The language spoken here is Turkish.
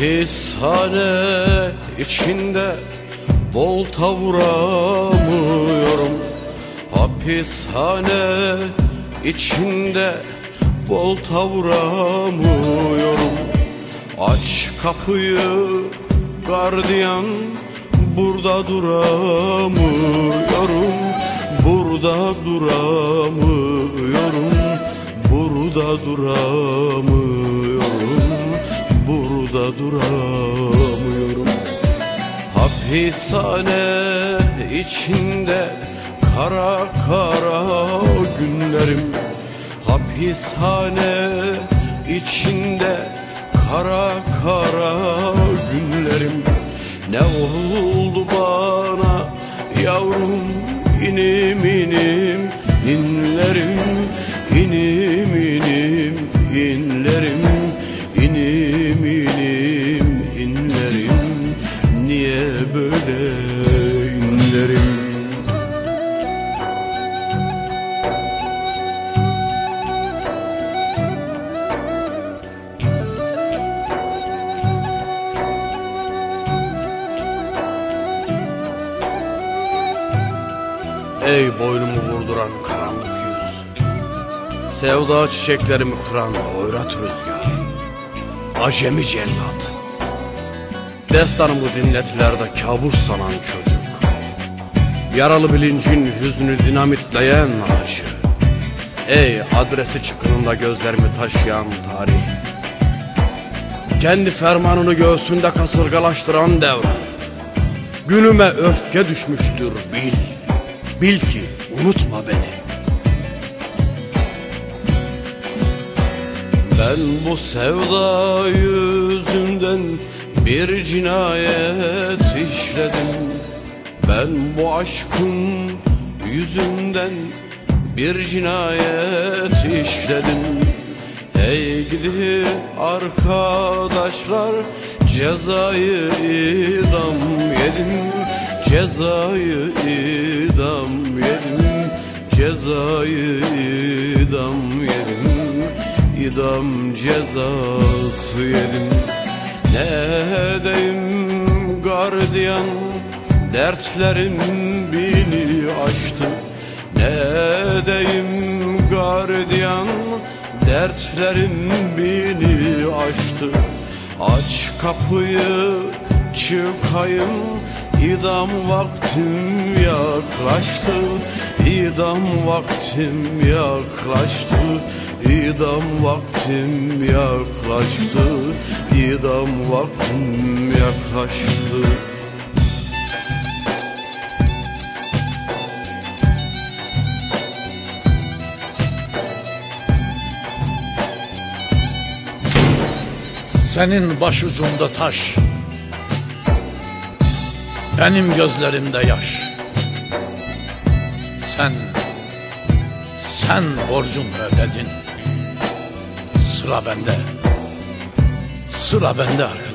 Hapishane içinde volta vuramıyorum Hapishane içinde volta vuramıyorum Aç kapıyı gardiyan burada duramıyorum. Burada duramıyorum Burada duramıyorum duramıyorum. Hapishane içinde kara kara günlerim. Hapishane içinde kara kara günlerim. Ne oldu bana yavrum inim inim inlerim inim inim inlerim böyle inlerim. Ey boynumu vurduran karanlık yüz Sevda çiçeklerimi kıran oyrat rüzgar Acemi cellat Destanımı dinletilerde kabus sanan çocuk. Yaralı bilincin hüznü dinamitleyen acı Ey adresi çıkınında gözlerimi taşıyan tarih. Kendi fermanını göğsünde kasırgalaştıran devran Günüme öfke düşmüştür bil. Bil ki unutma beni. Ben bu sevda yüzünden bir cinayet işledim. Ben bu aşkın yüzünden bir cinayet işledim. Hey gidi arkadaşlar cezayı idam yedim. Cezayı idam yedim. Cezayı idam yedim. İdam cezası yedim Ne edeyim gardiyan? Dertlerim beni aştı. Ne edeyim gardiyan? Dertlerim beni aştı. Aç kapıyı çıkayım. İdam vaktim yaklaştı. İdam vaktim yaklaştı İdam vaktim yaklaştı İdam vaktim yaklaştı. Senin başucunda taş Benim gözlerimde yaş. Sen Sen borcunu ödedin Sıra bende. Sıra bende arkadaş